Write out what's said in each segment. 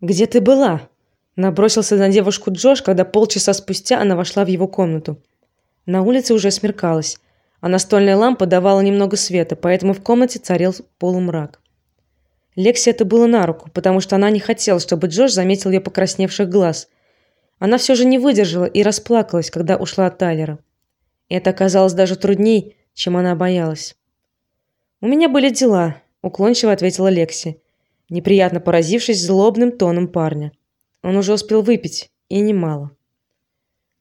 Где ты была? Набросился на девушку Джош, когда полчаса спустя она вошла в его комнату. На улице уже смеркалось, а настольная лампа давала немного света, поэтому в комнате царил полумрак. Лекси это было на руку, потому что она не хотела, чтобы Джош заметил ее покрасневших глаз. Она все же не выдержала и расплакалась, когда ушла от Тайлера. Это оказалось даже трудней, чем она боялась. У меня были дела, уклончиво ответила Лекси, неприятно поразившись злобным тоном парня. Он уже успел выпить, и немало.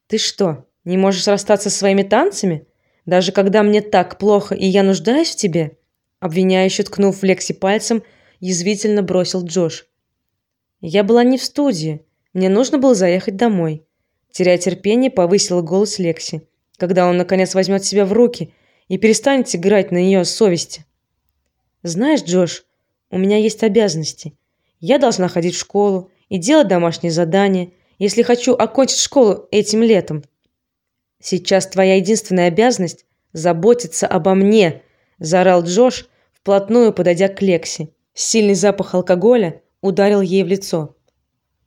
Ты что, не можешь расстаться со своими танцами, даже когда мне так плохо и я нуждаюсь в тебе? обвиняюще ткнув в Лекси пальцем, язвительно бросил Джош. Я была не в студии, мне нужно было заехать домой. Теряя терпение, повысила голос Лекси, когда он наконец возьмет себя в руки и перестанет играть на ее совести. Знаешь, Джош, у меня есть обязанности. Я должна ходить в школу и делать домашние задания, если хочу окончить школу этим летом. Сейчас твоя единственная обязанность заботиться обо мне, заорал Джош, вплотную подойдя к Лекси. Сильный запах алкоголя ударил ей в лицо.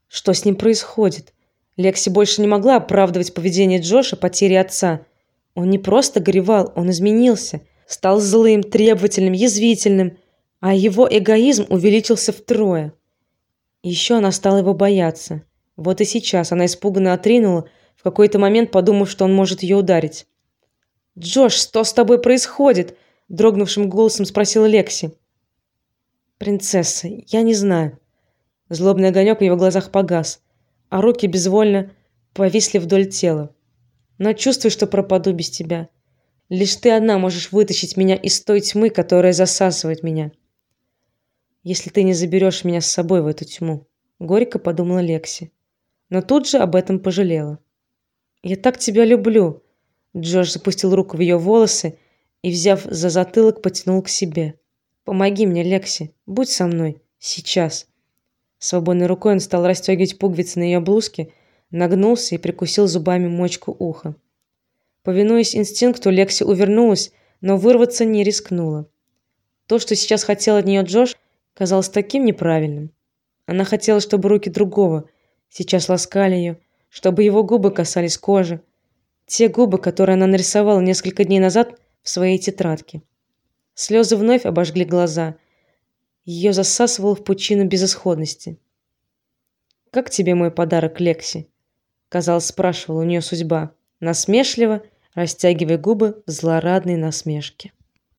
Что с ним происходит? Лекси больше не могла оправдывать поведение Джоша потери отца. Он не просто горевал, он изменился, стал злым, требовательным, язвительным, а его эгоизм увеличился втрое. Еще она стала его бояться. Вот и сейчас она испуганно отринула, в какой-то момент подумав, что он может ее ударить. "Джош, что с тобой происходит?" дрогнувшим голосом спросила Лекси. "Принцесса, я не знаю". Злобный огонек в его глазах погас, а руки безвольно повисли вдоль тела. "Но чувствую, что пропаду без тебя. Лишь ты одна можешь вытащить меня из той тьмы, которая засасывает меня" если ты не заберешь меня с собой в эту тьму, горько подумала Лекси, но тут же об этом пожалела. Я так тебя люблю. Джордж запустил руку в ее волосы и, взяв за затылок, потянул к себе. Помоги мне, Лекси, будь со мной сейчас. Свободной рукой он стал расстегивать пуговицы на ее блузке, нагнулся и прикусил зубами мочку уха. Повинуясь инстинкту, Лекси увернулась, но вырваться не рискнула. То, что сейчас хотел от нее Джош, казалось таким неправильным. Она хотела, чтобы руки другого сейчас ласкали ее, чтобы его губы касались кожи, те губы, которые она нарисовала несколько дней назад в своей тетрадке. Слезы вновь обожгли глаза. Ее засасывало в пучину безысходности. Как тебе мой подарок, Лекси? казалось, спрашивала у нее судьба, насмешливо растягивая губы в злорадной насмешке.